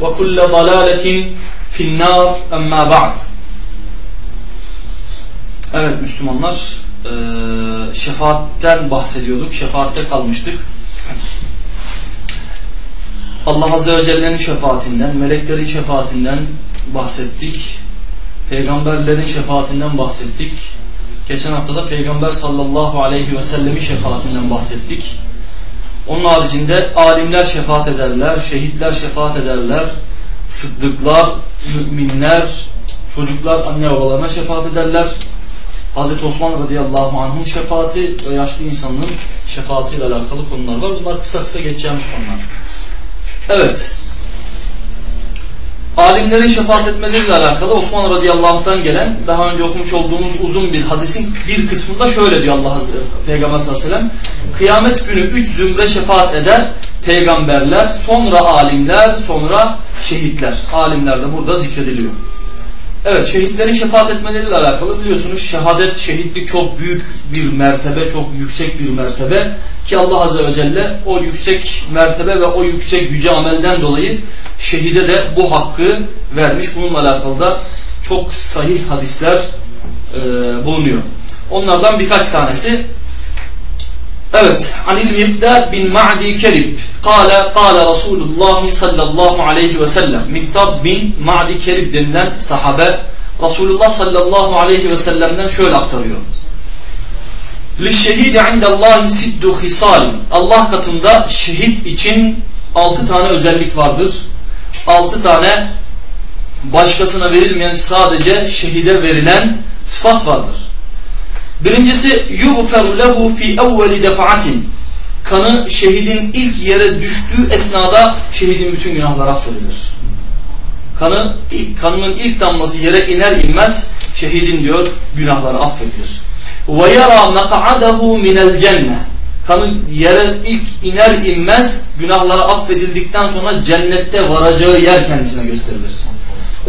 وكل ضلالة في النار أما بعد Evet Müslümanlar e, şefaatten bahsediyorduk. Şefaatte kalmıştık. Allah Azze ve Celle'nin şefaatinden, meleklerin şefaatinden bahsettik. Peygamberlerin şefaatinden bahsettik. Geçen hafta da Peygamber sallallahu aleyhi ve sellemin şefaatinden bahsettik. Onun haricinde alimler şefaat ederler, şehitler şefaat ederler, sıddıklar, müminler, çocuklar anne babalarına şefaat ederler. Hazreti Osman radıyallahu anh'ın şefaati ve yaşlı insanın şefaatiyle alakalı konular var. Bunlar kısa kısa geçeceğimiz konular. Evet. Alimlerin şefaat etmeleriyle alakalı Osman radıyallahu gelen daha önce okumuş olduğumuz uzun bir hadisin bir kısmında şöyle diyor Allah Azze Peygamber sallallahu aleyhi ve sellem. Kıyamet günü üç zümre şefaat eder. Peygamberler, sonra alimler, sonra şehitler. Alimler de burada zikrediliyor. Evet şehitlerin şefaat etmeleriyle alakalı biliyorsunuz şehadet, şehitlik çok büyük bir mertebe, çok yüksek bir mertebe. Ki Allah Azze ve Celle o yüksek mertebe ve o yüksek yüce amelden dolayı şehide de bu hakkı vermiş. Bununla alakalı da çok sahih hadisler e, bulunuyor. Onlardan birkaç tanesi Evet. Anil Mikdad bin Ma'di Kerib. Kale, kale Resulullah sallallahu aleyhi ve sellem. Mikdad bin Ma'di Kerib denilen sahabe Resulullah sallallahu aleyhi ve sellem'den şöyle aktarıyor. Lişşehidi indallahi siddu hisalin. Allah katında şehit için altı tane özellik vardır. Altı tane başkasına verilmeyen sadece şehide verilen sıfat vardır. Birincisi yuğferu lehu fi evveli defaatin. Kanı şehidin ilk yere düştüğü esnada şehidin bütün günahları affedilir. Kanı kanının ilk damlası yere iner inmez şehidin diyor günahları affedilir. Yara maq'adahu minel cennet. Kanı yere ilk iner inmez günahları affedildikten sonra cennette varacağı yer kendisine gösterilir.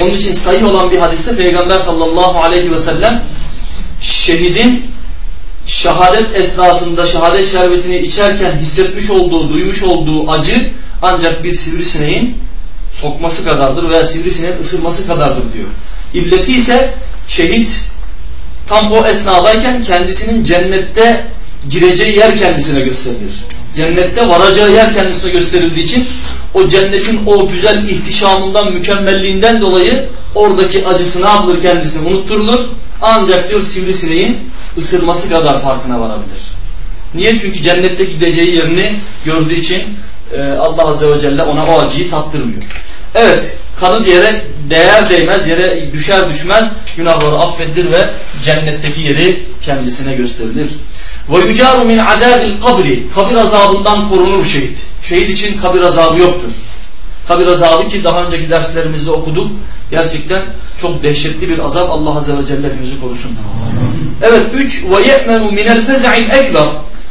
Onun için sahih olan bir hadiste Peygamber sallallahu aleyhi ve sellem şehidin şehadet esnasında şehadet şerbetini içerken hissetmiş olduğu, duymuş olduğu acı ancak bir sivrisineğin sokması kadardır veya sivrisineğin ısırması kadardır diyor. İlleti ise şehit tam o esnadayken kendisinin cennette gireceği yer kendisine gösterilir. Cennette varacağı yer kendisine gösterildiği için o cennetin o güzel ihtişamından, mükemmelliğinden dolayı oradaki acısı ne yapılır kendisine unutturulur. Ancak diyor sivrisineğin ısırması kadar farkına varabilir. Niye? Çünkü cennette gideceği yerini gördüğü için e, Allah Azze ve Celle ona o acıyı tattırmıyor. Evet, kanı yere değer değmez, yere düşer düşmez günahları affedilir ve cennetteki yeri kendisine gösterilir. Ve yucaru min adabil kabri. Kabir azabından korunur şehit. Şehit için kabir azabı yoktur. Kabir azabı ki daha önceki derslerimizde okuduk. Gerçekten çok dehşetli bir azap. Allah Azze ve Celle hepimizi korusun. Evet üç ve ye'menu minel feza'il ekber.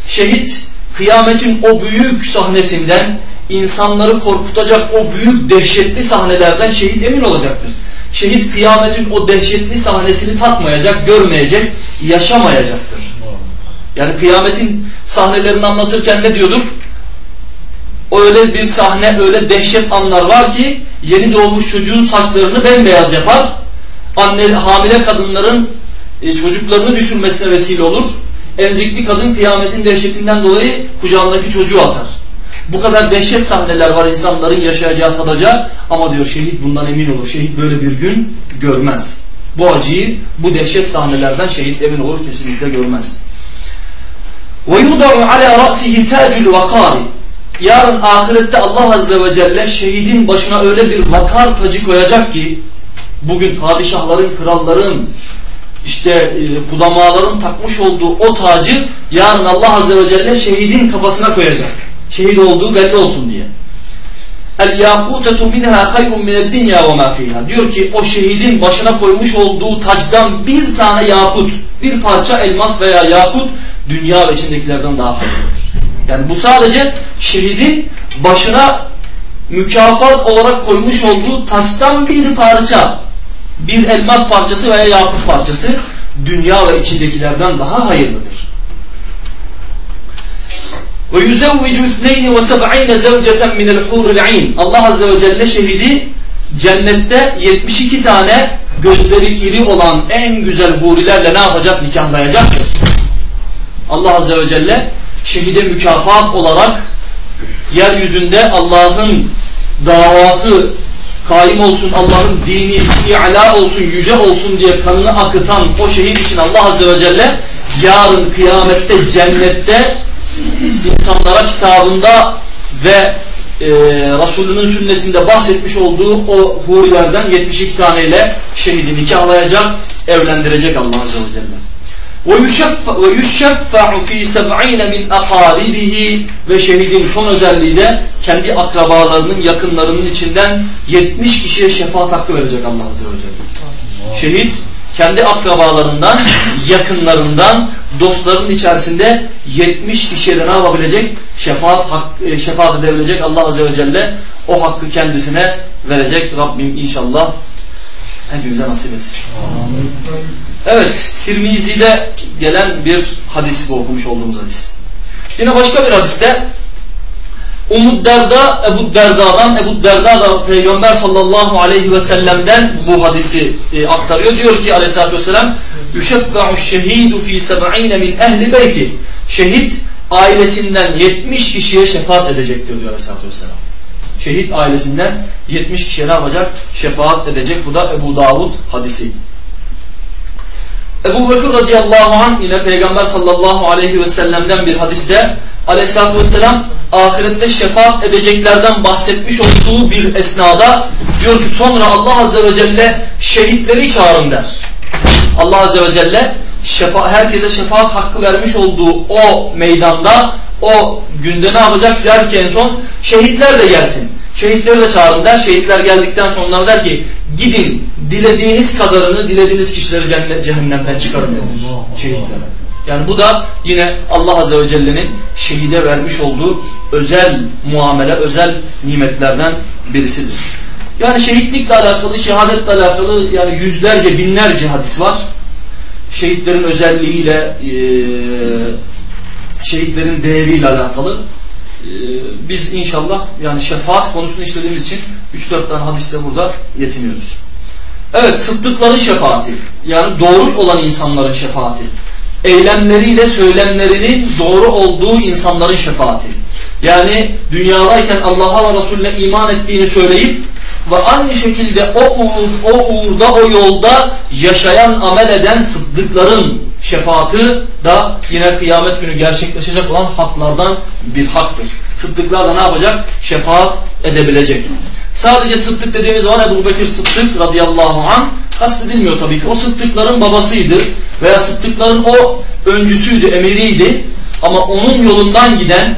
Şehit kıyametin o büyük sahnesinden insanları korkutacak o büyük dehşetli sahnelerden şehit emin olacaktır. Şehit kıyametin o dehşetli sahnesini tatmayacak, görmeyecek, yaşamayacaktır. Yani kıyametin sahnelerini anlatırken ne diyorduk? Öyle bir sahne, öyle dehşet anlar var ki yeni doğmuş çocuğun saçlarını bembeyaz yapar. Anne, hamile kadınların e, çocuklarını düşürmesine vesile olur. Enzikli kadın kıyametin dehşetinden dolayı kucağındaki çocuğu atar. Bu kadar dehşet sahneler var insanların yaşayacağı tadacağı ama diyor şehit bundan emin olur. Şehit böyle bir gün görmez. Bu acıyı bu dehşet sahnelerden şehit emin olur kesinlikle görmez. وَيُوضَعُ عَلَى رَأْسِهِ تَاجُ الْوَقَارِ Yarın ahirette Allah Azze ve Celle şehidin başına öyle bir vakar tacı koyacak ki bugün padişahların, kralların, işte e, kudamaların takmış olduğu o tacı yarın Allah Azze ve Celle şehidin kafasına koyacak. Şehit olduğu belli olsun diye. El yakutetu minha hayrun mined dünya ve ma fiha. Diyor ki o şehidin başına koymuş olduğu tacdan bir tane yakut, bir parça elmas veya yakut dünya ve içindekilerden daha hayırlıdır. Yani bu sadece şehidin başına mükafat olarak koymuş olduğu taçtan bir parça, bir elmas parçası veya yakut parçası dünya ve içindekilerden daha hayırlıdır. Ve yuzevvicu ithneyni ve seb'ine zevceten minel. Allah Azze ve Celle şehidi cennette 72 tane gözleri iri olan en güzel hurilerle ne yapacak? Nikahlayacaktır. Allah Azze ve Celle şehide mükafat olarak yeryüzünde Allah'ın davası kaim olsun, Allah'ın dini i'la olsun, yüce olsun diye kanını akıtan o şehit için Allah Azze ve Celle yarın kıyamette cennette insanlara kitabında ve e, Resulünün sünnetinde bahsetmiş olduğu o hurilerden 72 taneyle şehidi nikahlayacak, evlendirecek Allah Azze ve Celle وَيُشَّفَّعُ ف۪ي سَبْعِينَ مِنْ اَقَارِبِهِ Ve şehidin son özelliği de kendi akrabalarının, yakınlarının içinden 70 kişiye şefaat hakkı verecek Allah Azze ve Celle. Şehit kendi akrabalarından, yakınlarından, dostlarının içerisinde 70 kişiye de ne yapabilecek? Şefaat, hak, e, şefaat edebilecek Allah Azze ve Celle o hakkı kendisine verecek. Rabbim inşallah hepimize nasip etsin. Evet, Tirmizi'de gelen bir hadis bu okumuş olduğumuz hadis. Yine başka bir hadiste Umud Derda, Ebu Derda'dan, Ebu Derda da Peygamber sallallahu aleyhi ve sellem'den bu hadisi e, aktarıyor. Diyor ki aleyhissalatü vesselam يُشَفَّعُ الشَّهِيدُ ف۪ي سَبْعِينَ مِنْ اَهْلِ beyti Şehit ailesinden 70 kişiye şefaat edecektir diyor aleyhissalatü vesselam. Şehit ailesinden 70 kişiye ne yapacak? Şefaat edecek. Bu da Ebu Davud hadisi. Ebu Bekir radıyallahu anh yine Peygamber sallallahu aleyhi ve sellem'den bir hadiste aleyhissalatü vesselam ahirette şefaat edeceklerden bahsetmiş olduğu bir esnada diyor ki sonra Allah azze ve celle şehitleri çağırın der. Allah azze ve celle şefa herkese şefaat hakkı vermiş olduğu o meydanda o günde ne yapacak der ki en son şehitler de gelsin. Şehitleri de çağırın der. Şehitler geldikten sonra der ki gidin dilediğiniz kadarını dilediğiniz kişileri cennet, cehennemden çıkarın denir. Şehitlere. Yani bu da yine Allah Azze ve Celle'nin şehide vermiş olduğu özel muamele, özel nimetlerden birisidir. Yani şehitlikle alakalı, şehadetle alakalı yani yüzlerce, binlerce hadis var. Şehitlerin özelliğiyle, şehitlerin değeriyle alakalı. Biz inşallah yani şefaat konusunu işlediğimiz için 3-4 tane hadiste burada yetiniyoruz. Evet, sıddıkların şefaati. Yani doğru olan insanların şefaati eylemleriyle söylemlerinin doğru olduğu insanların şefaati. Yani dünyadayken Allah'a ve Resulüne iman ettiğini söyleyip ve aynı şekilde o, uğur, o uğurda, o yolda yaşayan, amel eden sıddıkların şefaati da yine kıyamet günü gerçekleşecek olan haklardan bir haktır. Sıddıklar da ne yapacak? Şefaat edebilecek. Sadece sıddık dediğimiz zaman Ebu Bekir Sıddık radıyallahu anh kastedilmiyor tabii ki. O sıddıkların babasıydı veya sıddıkların o öncüsüydü, emiriydi. Ama onun yolundan giden,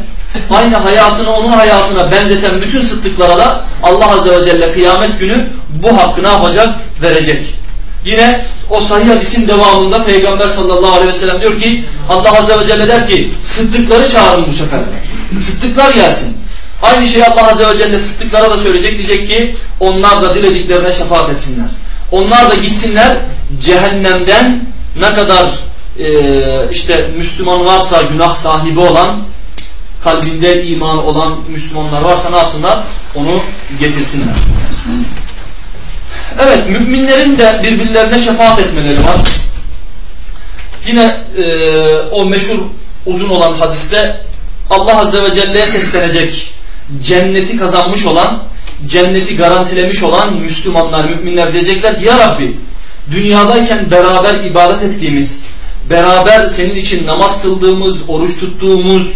aynı hayatını onun hayatına benzeten bütün sıddıklara da Allah Azze ve Celle kıyamet günü bu hakkı ne yapacak? Verecek. Yine o sahih hadisin devamında Peygamber sallallahu aleyhi ve sellem diyor ki Allah Azze ve Celle der ki sıddıkları çağırın bu sefer. Sıddıklar gelsin. Aynı şeyi Allah Azze ve Celle sıddıklara da söyleyecek. Diyecek ki onlar da dilediklerine şefaat etsinler. Onlar da gitsinler cehennemden ne kadar e, işte Müslüman varsa günah sahibi olan kalbinde iman olan Müslümanlar varsa ne yapsınlar? Onu getirsinler. Evet müminlerin de birbirlerine şefaat etmeleri var. Yine e, o meşhur uzun olan hadiste Allah Azze ve Celle'ye seslenecek cenneti kazanmış olan, cenneti garantilemiş olan Müslümanlar, müminler diyecekler ki Ya Rabbi dünyadayken beraber ibadet ettiğimiz, beraber senin için namaz kıldığımız, oruç tuttuğumuz,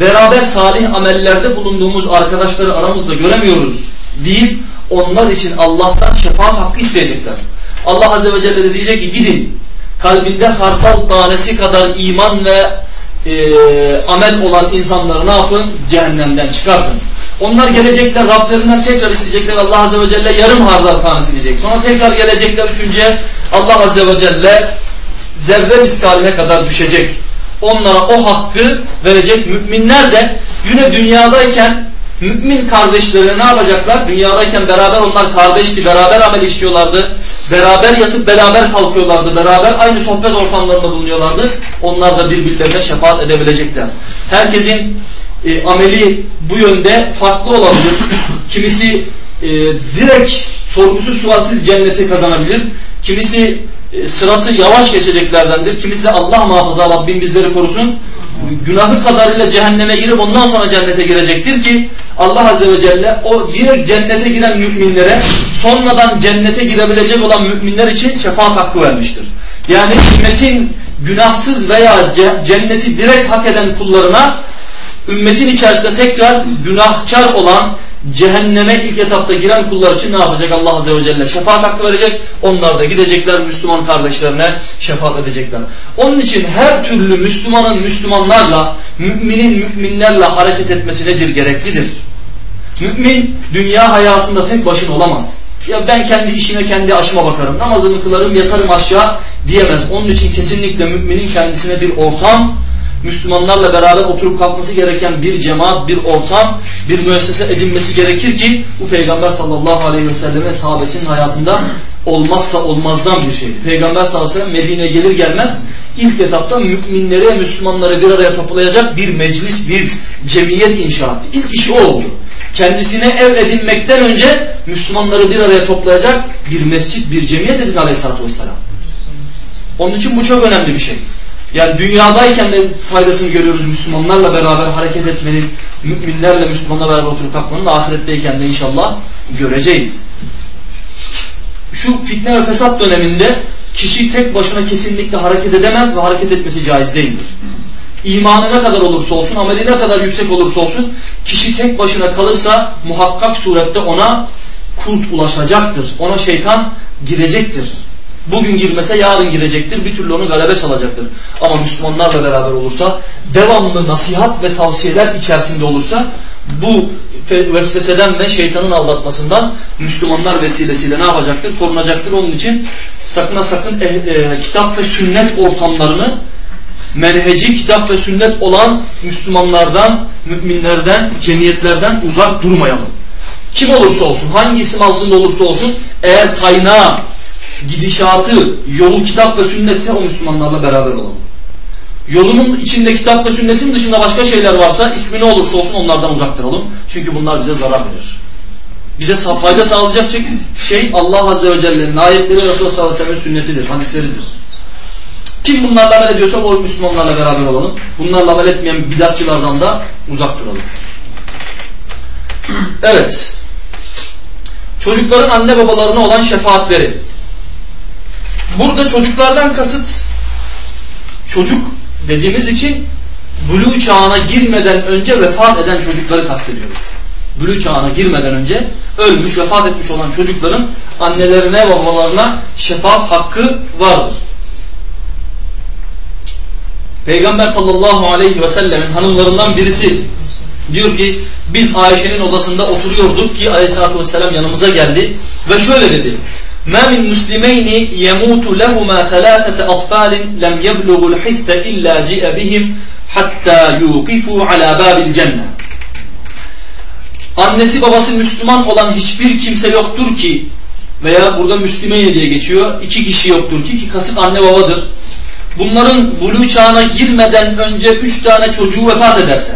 beraber salih amellerde bulunduğumuz arkadaşları aramızda göremiyoruz deyip onlar için Allah'tan şefaat hakkı isteyecekler. Allah Azze ve Celle de diyecek ki gidin kalbinde harfal tanesi kadar iman ve e, amel olan insanları ne yapın? Cehennemden çıkartın. Onlar gelecekler Rablerinden tekrar isteyecekler Allah Azze ve Celle yarım hardal tanesi diyecek. Sonra tekrar gelecekler üçüncüye Allah Azze ve Celle zerre miskaline kadar düşecek. Onlara o hakkı verecek müminler de yine dünyadayken mümin kardeşleri ne yapacaklar? Dünyadayken beraber onlar kardeşti, beraber amel işliyorlardı. Beraber yatıp beraber kalkıyorlardı. Beraber aynı sohbet ortamlarında bulunuyorlardı. Onlar da birbirlerine şefaat edebilecekler. Herkesin e, ameli bu yönde farklı olabilir. Kimisi e, direkt sorgusuz sualsiz cenneti kazanabilir. Kimisi e, sıratı yavaş geçeceklerdendir. Kimisi Allah muhafaza Rabbim bizleri korusun. Günahı kadarıyla cehenneme girip ondan sonra cennete girecektir ki Allah Azze ve Celle o direkt cennete giren müminlere sonradan cennete girebilecek olan müminler için şefaat hakkı vermiştir. Yani ümmetin günahsız veya cenneti direkt hak eden kullarına ümmetin içerisinde tekrar günahkar olan cehenneme ilk etapta giren kullar için ne yapacak Allah Azze ve Celle? Şefaat hakkı verecek. Onlar da gidecekler Müslüman kardeşlerine şefaat edecekler. Onun için her türlü Müslümanın Müslümanlarla, müminin müminlerle hareket etmesi nedir? Gereklidir. Mümin dünya hayatında tek başına olamaz. Ya ben kendi işime kendi aşıma bakarım. Namazımı kılarım yatarım aşağı diyemez. Onun için kesinlikle müminin kendisine bir ortam, Müslümanlarla beraber oturup kalkması gereken bir cemaat, bir ortam, bir müessese edinmesi gerekir ki bu Peygamber sallallahu aleyhi ve selleme sahabesinin hayatında olmazsa olmazdan bir şey. Peygamber sallallahu aleyhi ve sellem Medine'ye gelir gelmez ilk etapta müminleri, Müslümanları bir araya toplayacak bir meclis, bir cemiyet inşa etti. İlk işi o oldu. Kendisine ev edinmekten önce Müslümanları bir araya toplayacak bir mescit, bir cemiyet edin aleyhissalatü vesselam. Onun için bu çok önemli bir şey. Yani dünyadayken de faydasını görüyoruz Müslümanlarla beraber hareket etmenin, müminlerle Müslümanlarla beraber oturup kalkmanın ahiretteyken de inşallah göreceğiz. Şu fitne ve fesat döneminde kişi tek başına kesinlikle hareket edemez ve hareket etmesi caiz değildir. İmanı ne kadar olursa olsun, ameli ne kadar yüksek olursa olsun, kişi tek başına kalırsa muhakkak surette ona kurt ulaşacaktır. Ona şeytan girecektir. Bugün girmese yarın girecektir. Bir türlü onu galebe salacaktır. Ama Müslümanlarla beraber olursa, devamlı nasihat ve tavsiyeler içerisinde olursa bu vesveseden ve şeytanın aldatmasından Müslümanlar vesilesiyle ne yapacaktır? Korunacaktır. Onun için sakına sakın e, e, kitap ve sünnet ortamlarını menheci kitap ve sünnet olan Müslümanlardan, müminlerden, cemiyetlerden uzak durmayalım. Kim olursa olsun, hangi isim altında olursa olsun eğer kaynağı gidişatı, yolu kitap ve sünnetse o Müslümanlarla beraber olalım. Yolunun içinde kitap ve sünnetin dışında başka şeyler varsa ismi ne olursa olsun onlardan uzak duralım. Çünkü bunlar bize zarar verir. Bize fayda sağlayacak şey Allah Azze ve Celle'nin ayetleri Resulullah sallallahu aleyhi ve sünnetidir, hadisleridir. Kim bunlarla amel ediyorsa o Müslümanlarla beraber olalım. Bunlarla amel etmeyen bidatçılardan da uzak duralım. Evet. Çocukların anne babalarına olan şefaatleri. Burada çocuklardan kasıt çocuk dediğimiz için buluğ çağına girmeden önce vefat eden çocukları kastediyoruz. Buluğ çağına girmeden önce ölmüş, vefat etmiş olan çocukların annelerine, babalarına şefaat hakkı vardır. Peygamber sallallahu aleyhi ve sellemin hanımlarından birisi diyor ki biz Ayşe'nin odasında oturuyorduk ki aleyhissalatü vesselam yanımıza geldi ve şöyle dedi. ما من مسلمين يموت لهما ثلاثة أطفال لم يبلغوا الحث إلا جئ بهم حتى يوقفوا على باب الجنة Annesi babası Müslüman olan hiçbir kimse yoktur ki veya burada Müslümeyne diye geçiyor. iki kişi yoktur ki ki kasıt anne babadır. bunların buluğ çağına girmeden önce üç tane çocuğu vefat ederse,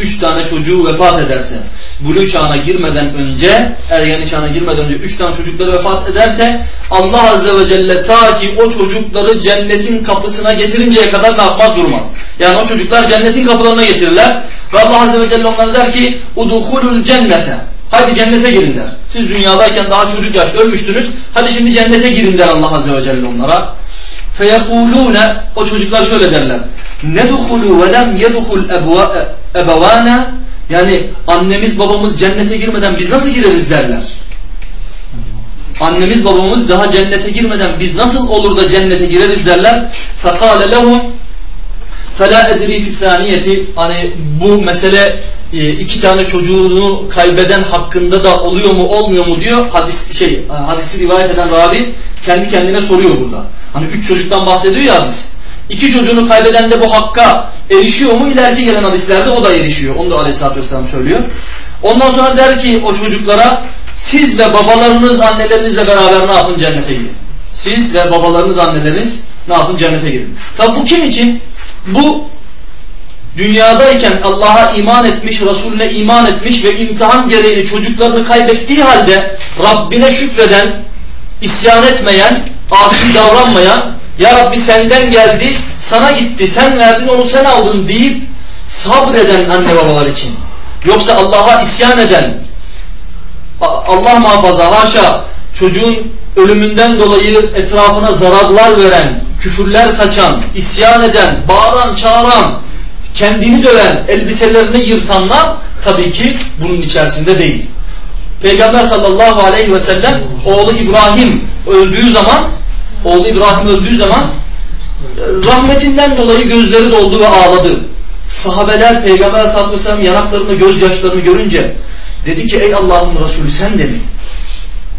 üç tane çocuğu vefat ederse, buluğ çağına girmeden önce, ergenlik çağına girmeden önce üç tane çocukları vefat ederse, Allah Azze ve Celle ta ki o çocukları cennetin kapısına getirinceye kadar ne yapmaz durmaz. Yani o çocuklar cennetin kapılarına getirirler ve Allah Azze ve Celle onlara der ki, uduhulul cennete. Hadi cennete girin der. Siz dünyadayken daha çocuk yaşta ölmüştünüz. Hadi şimdi cennete girin der Allah Azze ve Celle onlara. فَيَقُولُونَ O çocuklar şöyle derler. نَدُخُلُوا وَلَمْ يَدُخُلْ اَبَوَانَا Yani annemiz babamız cennete girmeden biz nasıl gireriz derler. Annemiz babamız daha cennete girmeden biz nasıl olur da cennete gireriz derler. فَقَالَ لَهُمْ فَلَا اَدْرِي فِي الثَّانِيَةِ Hani bu mesele e, iki tane çocuğunu kaybeden hakkında da oluyor mu olmuyor mu diyor. Hadis şey hadisi rivayet eden ravi kendi kendine soruyor burada. Hani üç çocuktan bahsediyor ya hadis. İki çocuğunu kaybeden de bu hakka erişiyor mu? İleriki gelen hadislerde o da erişiyor. Onu da Aleyhisselatü Vesselam söylüyor. Ondan sonra der ki o çocuklara siz ve babalarınız annelerinizle beraber ne yapın cennete girin. Siz ve babalarınız anneleriniz ne yapın cennete girin. Tabi bu kim için? Bu dünyadayken Allah'a iman etmiş, Resulüne iman etmiş ve imtihan gereğini çocuklarını kaybettiği halde Rabbine şükreden, isyan etmeyen, asi davranmayan, Ya Rabbi senden geldi, sana gitti, sen verdin onu sen aldın deyip sabreden anne babalar için. Yoksa Allah'a isyan eden, Allah muhafaza haşa çocuğun ölümünden dolayı etrafına zararlar veren, küfürler saçan, isyan eden, bağıran, çağıran, kendini döven, elbiselerini yırtanlar tabii ki bunun içerisinde değil. Peygamber sallallahu aleyhi ve sellem oğlu İbrahim öldüğü zaman oğlu İbrahim öldüğü zaman rahmetinden dolayı gözleri doldu ve ağladı. Sahabeler Peygamber sallallahu aleyhi ve sellem yanaklarını gözyaşlarını görünce dedi ki ey Allah'ın Resulü sen de mi?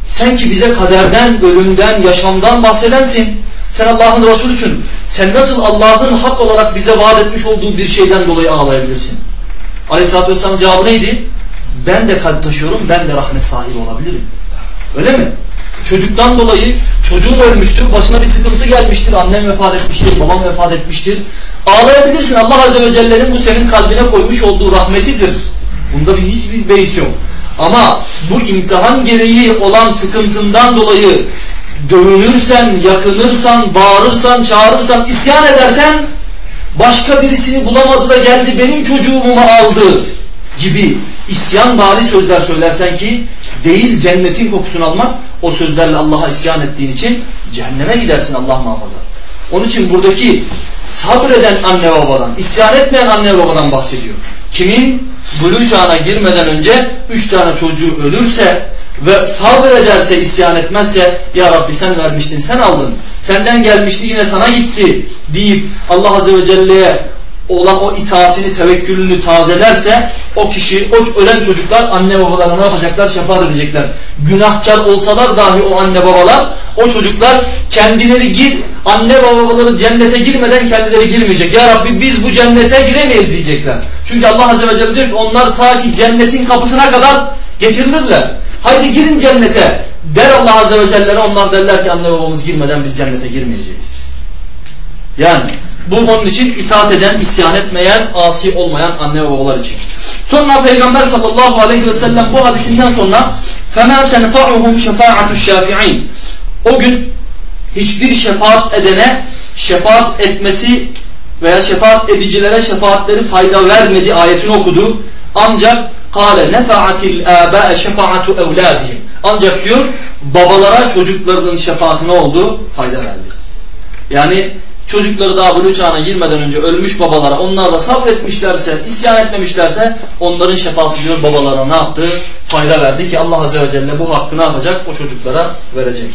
Sen ki bize kaderden, ölümden, yaşamdan bahsedensin. Sen Allah'ın Resulüsün. Sen nasıl Allah'ın hak olarak bize vaat etmiş olduğu bir şeyden dolayı ağlayabilirsin? Aleyhisselatü Vesselam cevabı neydi? Ben de kalp taşıyorum, ben de rahmet sahibi olabilirim. Öyle mi? Çocuktan dolayı çocuğun ölmüştür, başına bir sıkıntı gelmiştir, annem vefat etmiştir, babam vefat etmiştir. Ağlayabilirsin. Allah Azze ve Celle'nin bu senin kalbine koymuş olduğu rahmetidir. Bunda bir hiçbir beis yok. Ama bu imtihan gereği olan sıkıntından dolayı dövünürsen, yakınırsan, bağırırsan, çağırırsan, isyan edersen başka birisini bulamadı da geldi benim çocuğumu aldı gibi isyan bari sözler söylersen ki değil cennetin kokusunu almak o sözlerle Allah'a isyan ettiğin için cehenneme gidersin Allah muhafaza. Onun için buradaki sabreden anne babadan, isyan etmeyen anne babadan bahsediyor. Kimin buluğ çağına girmeden önce üç tane çocuğu ölürse ve sabrederse isyan etmezse ya Rabbi sen vermiştin sen aldın senden gelmişti yine sana gitti deyip Allah Azze ve Celle'ye olan o itaatini tevekkülünü tazelerse o kişi o ölen çocuklar anne babalarına ne yapacaklar? Şefaat edecekler günahkar olsalar dahi o anne babalar o çocuklar kendileri gir anne babaları cennete girmeden kendileri girmeyecek. Ya Rabbi biz bu cennete giremeyiz diyecekler. Çünkü Allah Azze ve Celle diyor ki onlar ta ki cennetin kapısına kadar getirilirler. Haydi girin cennete der Allah Azze ve Celle onlar derler ki anne babamız girmeden biz cennete girmeyeceğiz. Yani bu onun için itaat eden, isyan etmeyen, asi olmayan anne babalar için. Sonra Peygamber sallallahu aleyhi ve sellem bu hadisinden sonra فَمَا تَنْفَعُهُمْ شَفَاعَةُ الشَّافِعِينَ O gün hiçbir şefaat edene şefaat etmesi veya şefaat edicilere şefaatleri fayda vermedi ayetini okudu. Ancak Kale nefa'atil âbâe şefaatu evlâdihim. Ancak diyor babalara çocuklarının şefaati ne oldu? Fayda verdi. Yani çocukları daha buluğ çağına girmeden önce ölmüş babalara onlar da sabretmişlerse, isyan etmemişlerse onların şefaati diyor babalara ne yaptı? Fayda verdi ki Allah Azze ve Celle bu hakkı ne yapacak? O çocuklara verecek.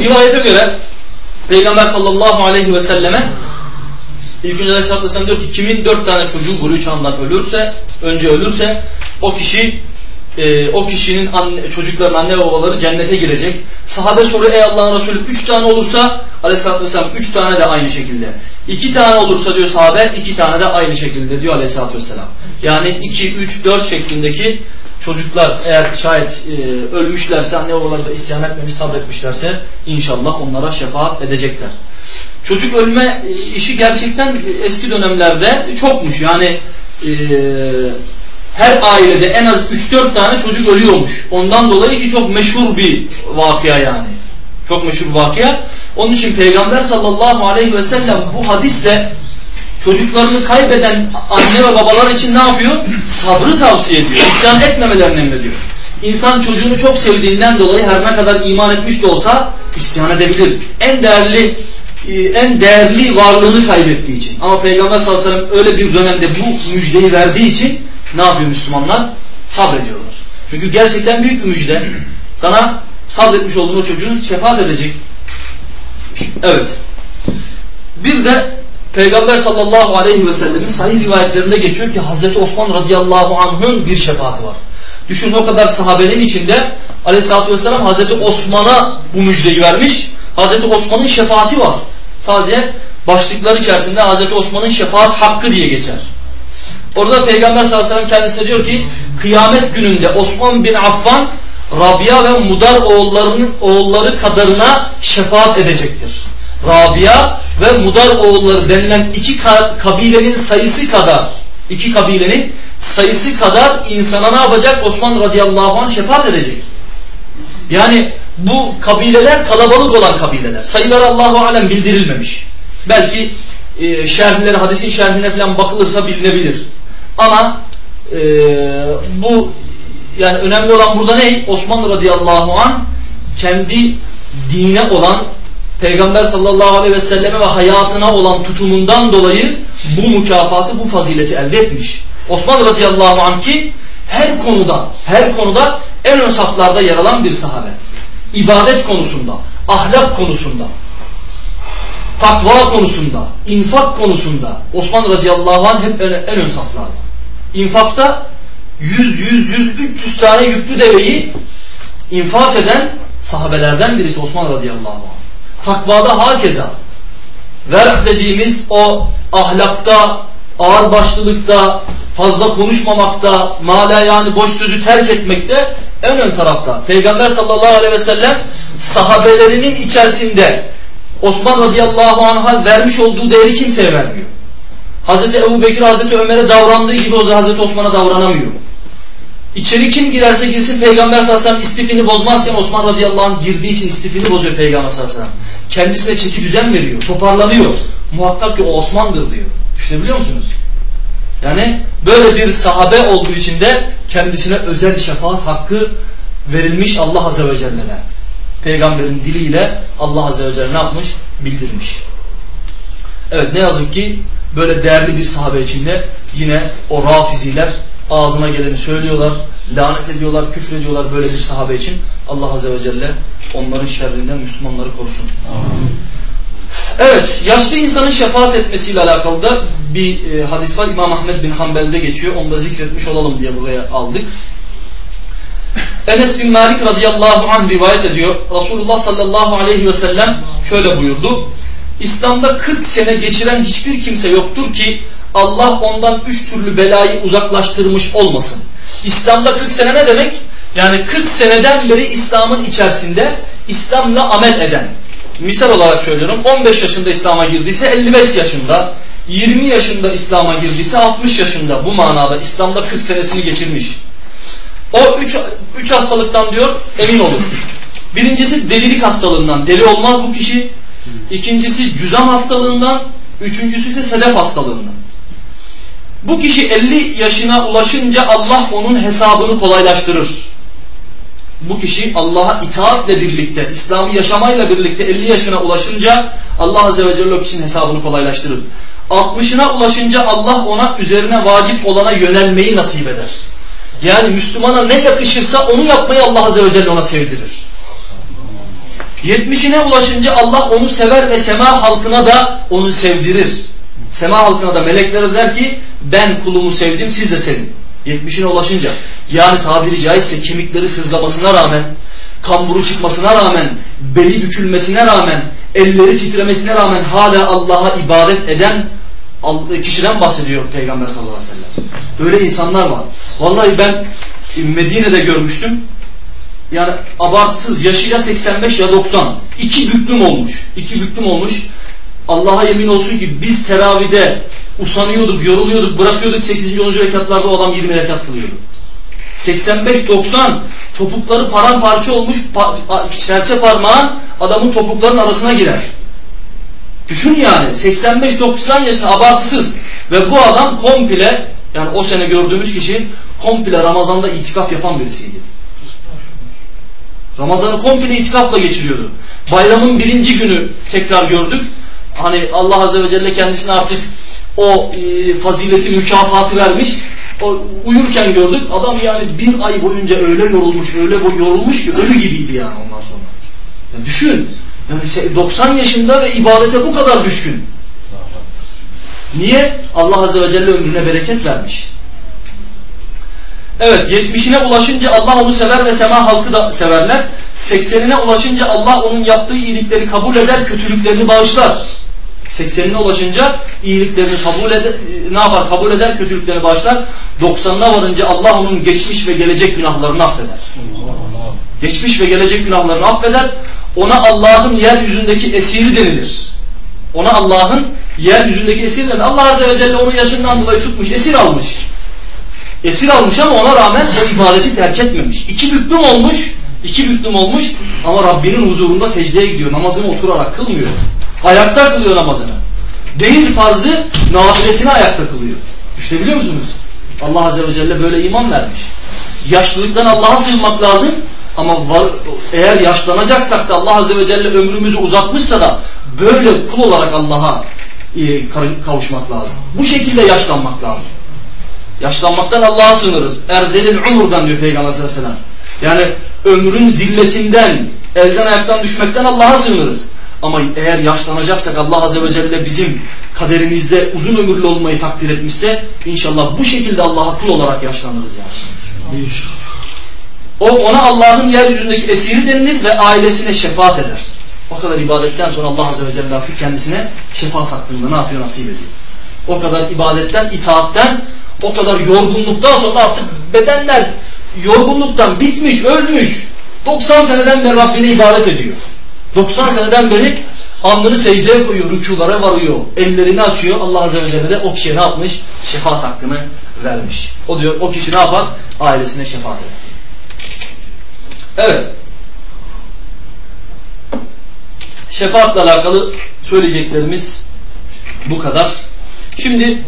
Rivayete göre Peygamber sallallahu aleyhi ve selleme İlk önce Aleyhisselatü Vesselam diyor ki kimin dört tane çocuğu buluğ çağından ölürse, önce ölürse o kişi e, o kişinin anne, çocukların anne babaları cennete girecek. Sahabe soruyor ey Allah'ın Resulü üç tane olursa Aleyhisselatü Vesselam üç tane de aynı şekilde. İki tane olursa diyor sahabe iki tane de aynı şekilde diyor Aleyhisselatü Vesselam. Yani iki, üç, dört şeklindeki çocuklar eğer şayet e, ölmüşlerse anne babaları da isyan etmemiş sabretmişlerse inşallah onlara şefaat edecekler. çocuk ölme işi gerçekten eski dönemlerde çokmuş. Yani e, her ailede en az 3-4 tane çocuk ölüyormuş. Ondan dolayı ki çok meşhur bir vakıya yani. Çok meşhur vakıya. Onun için Peygamber sallallahu aleyhi ve sellem bu hadisle çocuklarını kaybeden anne ve babalar için ne yapıyor? Sabrı tavsiye ediyor. İsyan etmemelerini emrediyor. İnsan çocuğunu çok sevdiğinden dolayı her ne kadar iman etmiş de olsa isyan edebilir. En değerli e, en değerli varlığını kaybettiği için. Ama Peygamber sallallahu aleyhi ve sellem öyle bir dönemde bu müjdeyi verdiği için ne yapıyor Müslümanlar? Sabrediyorlar. Çünkü gerçekten büyük bir müjde. Sana sabretmiş olduğun o çocuğun şefaat edecek. Evet. Bir de Peygamber sallallahu aleyhi ve sellemin sahih rivayetlerinde geçiyor ki Hazreti Osman radıyallahu anh'ın bir şefaati var. Düşünün o kadar sahabenin içinde aleyhissalatü vesselam Hazreti Osman'a bu müjdeyi vermiş. Hazreti Osman'ın şefaati var. Sadece başlıklar içerisinde Hazreti Osman'ın şefaat hakkı diye geçer. Orada Peygamber sallallahu aleyhi ve sellem kendisine diyor ki kıyamet gününde Osman bin Affan Rabia ve Mudar oğullarının oğulları kadarına şefaat edecektir. Rabia ve Mudar oğulları denilen iki kabilenin sayısı kadar iki kabilenin sayısı kadar insana ne yapacak? Osman radıyallahu anh şefaat edecek. Yani bu kabileler kalabalık olan kabileler. Sayıları Allahu alem bildirilmemiş. Belki e, şerhleri, hadisin şerhine falan bakılırsa bilinebilir. Ama e, bu yani önemli olan burada ne? Osman radıyallahu an kendi dine olan Peygamber sallallahu aleyhi ve selleme ve hayatına olan tutumundan dolayı bu mükafatı, bu fazileti elde etmiş. Osman radıyallahu anh ki her konuda, her konuda en ön saflarda yer alan bir sahabe. İbadet konusunda, ahlak konusunda, takva konusunda, infak konusunda Osman radıyallahu anh hep en ön saflarda. İnfakta 100, 100, 100, 300 tane yüklü deveyi infak eden sahabelerden birisi Osman radıyallahu anh. Takvada hakeza. Ver dediğimiz o ahlakta, ağırbaşlılıkta, fazla konuşmamakta, mala yani boş sözü terk etmekte en ön tarafta. Peygamber sallallahu aleyhi ve sellem sahabelerinin içerisinde Osman radıyallahu anh'a vermiş olduğu değeri kimseye vermiyor. Hazreti Ebu Bekir Hazreti Ömer'e davrandığı gibi o Hazreti Osman'a davranamıyor. İçeri kim girerse girsin Peygamber sallallahu aleyhi ve sellem istifini bozmazken Osman radıyallahu anh girdiği için istifini bozuyor Peygamber sallallahu aleyhi ve sellem. Kendisine çeki düzen veriyor, toparlanıyor. Muhakkak ki o Osman'dır diyor. Düşünebiliyor musunuz? Yani böyle bir sahabe olduğu için de kendisine özel şefaat hakkı verilmiş Allah Azze ve Celle'ne. Peygamberin diliyle Allah Azze ve Celle ne yapmış? Bildirmiş. Evet ne yazık ki böyle değerli bir sahabe içinde yine o rafiziler ağzına geleni söylüyorlar, lanet ediyorlar, küfür ediyorlar böyle bir sahabe için. Allah Azze ve Celle onların şerrinden Müslümanları korusun. Evet, yaşlı insanın şefaat etmesiyle alakalı da bir e, hadis var. İmam Ahmed bin Hanbel'de geçiyor. Onu da zikretmiş olalım diye buraya aldık. Enes bin Malik radıyallahu anh rivayet ediyor. Resulullah sallallahu aleyhi ve sellem şöyle buyurdu. İslam'da 40 sene geçiren hiçbir kimse yoktur ki Allah ondan üç türlü belayı uzaklaştırmış olmasın. İslam'da 40 sene ne demek? Yani 40 seneden beri İslam'ın içerisinde İslam'la amel eden. Misal olarak söylüyorum 15 yaşında İslam'a girdiyse 55 yaşında, 20 yaşında İslam'a girdiyse 60 yaşında bu manada İslam'da 40 senesini geçirmiş. O üç, üç hastalıktan diyor emin olur. Birincisi delilik hastalığından. Deli olmaz bu kişi. İkincisi cüzam hastalığından. Üçüncüsü ise sedef hastalığından. Bu kişi 50 yaşına ulaşınca Allah onun hesabını kolaylaştırır. Bu kişi Allah'a itaatle birlikte, İslam'ı yaşamayla birlikte 50 yaşına ulaşınca Allah Azze ve Celle o kişinin hesabını kolaylaştırır. 60'ına ulaşınca Allah ona üzerine vacip olana yönelmeyi nasip eder. Yani Müslümana ne yakışırsa onu yapmayı Allah Azze ve Celle ona sevdirir. 70'ine ulaşınca Allah onu sever ve sema halkına da onu sevdirir. Sema halkına da meleklere der ki ben kulumu sevdim siz de sevin. 70'ine ulaşınca yani tabiri caizse kemikleri sızlamasına rağmen kamburu çıkmasına rağmen beli bükülmesine rağmen elleri titremesine rağmen hala Allah'a ibadet eden kişiden bahsediyor Peygamber sallallahu aleyhi ve sellem. Öyle insanlar var. Vallahi ben Medine'de görmüştüm. Yani abartısız yaşı ya 85 ya 90. İki büklüm olmuş. İki büklüm olmuş. Allah'a yemin olsun ki biz teravide usanıyorduk, yoruluyorduk, bırakıyorduk 8. 10. rekatlarda o adam 20 rekat kılıyordu. 85-90 topukları paramparça olmuş serçe parmağın adamın topuklarının arasına girer. Düşün yani 85-90 yaşında abartısız ve bu adam komple yani o sene gördüğümüz kişi komple Ramazan'da itikaf yapan birisiydi. Ramazan'ı komple itikafla geçiriyordu. Bayramın birinci günü tekrar gördük. Hani Allah Azze ve Celle kendisine artık o e, fazileti mükafatı vermiş. O, uyurken gördük. Adam yani bir ay boyunca öyle yorulmuş, öyle yorulmuş ki ölü gibiydi yani ondan sonra. Yani düşün. Yani 90 yaşında ve ibadete bu kadar düşkün. Niye? Allah Azze ve Celle ömrüne bereket vermiş. Evet 70'ine ulaşınca Allah onu sever ve sema halkı da severler. 80'ine ulaşınca Allah onun yaptığı iyilikleri kabul eder, kötülüklerini bağışlar. 80'ine ulaşınca iyiliklerini kabul eder, ne yapar? Kabul eder, kötülüklerini bağışlar. 90'ına varınca Allah onun geçmiş ve gelecek günahlarını affeder. Geçmiş ve gelecek günahlarını affeder. Ona Allah'ın yeryüzündeki esiri denilir. Ona Allah'ın yeryüzündeki esiri denilir. Allah Azze ve Celle onu yaşından dolayı tutmuş, esir almış. Esir almış ama ona rağmen o ibadeti terk etmemiş. İki büklüm olmuş, iki büklüm olmuş ama Rabbinin huzurunda secdeye gidiyor. Namazını oturarak kılmıyor. Ayakta kılıyor namazını. Değil farzı, nafilesini ayakta kılıyor. Düşünebiliyor musunuz? Allah Azze ve Celle böyle iman vermiş. Yaşlılıktan Allah'a sığınmak lazım. Ama var, eğer yaşlanacaksak da Allah Azze ve Celle ömrümüzü uzatmışsa da böyle kul olarak Allah'a e, kavuşmak lazım. Bu şekilde yaşlanmak lazım. Yaşlanmaktan Allah'a sığınırız. Erdelil umurdan diyor Peygamber sallallahu. Yani ömrün zilletinden, elden ayaktan düşmekten Allah'a sığınırız. Ama eğer yaşlanacaksak Allah Azze ve Celle bizim kaderimizde uzun ömürlü olmayı takdir etmişse inşallah bu şekilde Allah'a kul olarak yaşlanırız yani. İnşallah. O ona Allah'ın yeryüzündeki esiri denilir ve ailesine şefaat eder. O kadar ibadetten sonra Allah Azze ve Celle artık kendisine şefaat hakkında ne yapıyor nasip ediyor. O kadar ibadetten, itaatten, o kadar yorgunluktan sonra artık bedenler yorgunluktan bitmiş, ölmüş. 90 seneden beri Rabbine ibadet ediyor. 90 seneden beri alnını secdeye koyuyor, rükulara varıyor, ellerini açıyor. Allah Azze ve Celle de o kişiye ne yapmış? Şefaat hakkını vermiş. O diyor, o kişi ne yapar? Ailesine şefaat eder. Evet. Şefaatle alakalı söyleyeceklerimiz bu kadar. Şimdi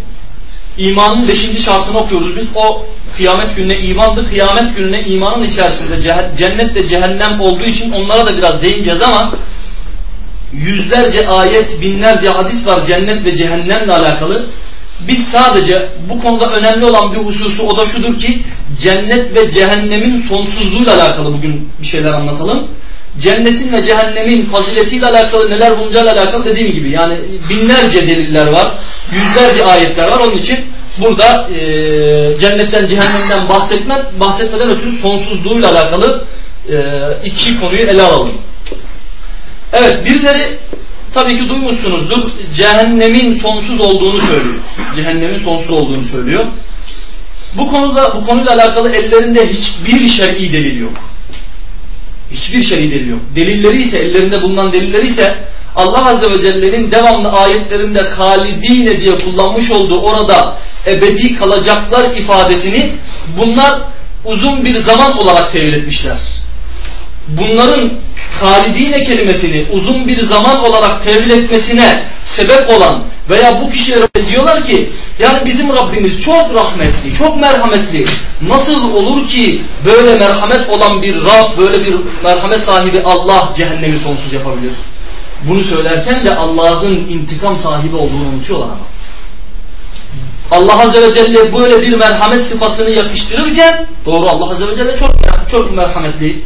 imanın beşinci şartını okuyoruz biz. O kıyamet gününe imandı. Kıyamet gününe imanın içerisinde cennet ve cehennem olduğu için onlara da biraz değineceğiz ama yüzlerce ayet, binlerce hadis var cennet ve cehennemle alakalı. Biz sadece bu konuda önemli olan bir hususu o da şudur ki cennet ve cehennemin sonsuzluğuyla alakalı bugün bir şeyler anlatalım. Cennetin ve cehennemin faziletiyle alakalı neler bulunacağıyla alakalı dediğim gibi yani binlerce deliller var, yüzlerce ayetler var. Onun için burada e, cennetten cehennemden bahsetmen, bahsetmeden ötürü sonsuzluğuyla alakalı e, iki konuyu ele alalım. Evet birileri tabii ki duymuşsunuzdur. Cehennemin sonsuz olduğunu söylüyor. Cehennemin sonsuz olduğunu söylüyor. Bu konuda bu konuyla alakalı ellerinde hiçbir şer'i delil yok. Hiçbir şer'i delil yok. Delilleri ise ellerinde bulunan delilleri ise Allah Azze ve Celle'nin devamlı ayetlerinde halidine diye kullanmış olduğu orada ebedi kalacaklar ifadesini bunlar uzun bir zaman olarak tevil etmişler. Bunların halidine kelimesini uzun bir zaman olarak tevil etmesine sebep olan veya bu kişilere diyorlar ki yani bizim Rabbimiz çok rahmetli, çok merhametli. Nasıl olur ki böyle merhamet olan bir Rab, böyle bir merhamet sahibi Allah cehennemi sonsuz yapabilir? Bunu söylerken de Allah'ın intikam sahibi olduğunu unutuyorlar ama. Allah Azze ve Celle böyle bir merhamet sıfatını yakıştırırken doğru Allah Azze ve Celle çok, çok merhametli.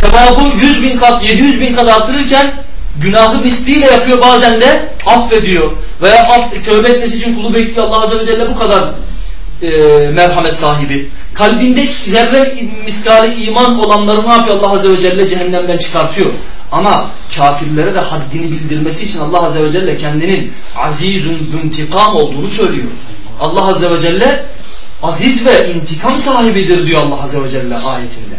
Sevabı 100 bin kat, 700 bin kat artırırken günahı misliyle yapıyor bazen de affediyor. Veya aff, tövbe etmesi için kulu bekliyor. Allah Azze ve Celle bu kadar e, merhamet sahibi. Kalbinde zerre miskali iman olanları ne yapıyor Allah Azze ve Celle cehennemden çıkartıyor. Ama kafirlere de haddini bildirmesi için Allah Azze ve Celle kendinin azizun intikam olduğunu söylüyor. Allah Azze ve Celle aziz ve intikam sahibidir diyor Allah Azze ve Celle ayetinde.